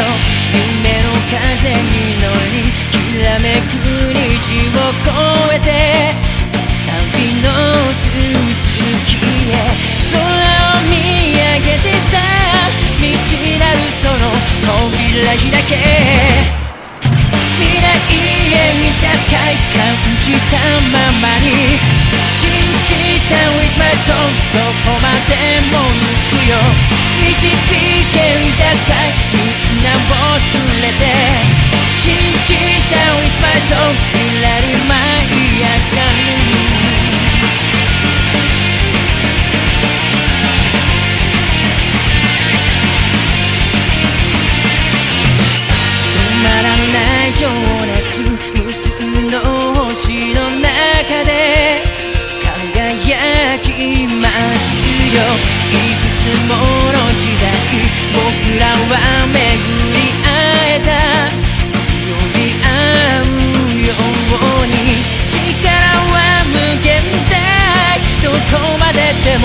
夢の風に乗りきらめく虹を越えて旅の続きへ。空を見上げてさ道なるその扉開け。未来へ満たす快感したままに。信じた With my soul どこまでも行くよ。導け With the sky きますよ。いくつもの時代僕らは巡り会えた。呼び合うように。力は無限大。どこまででも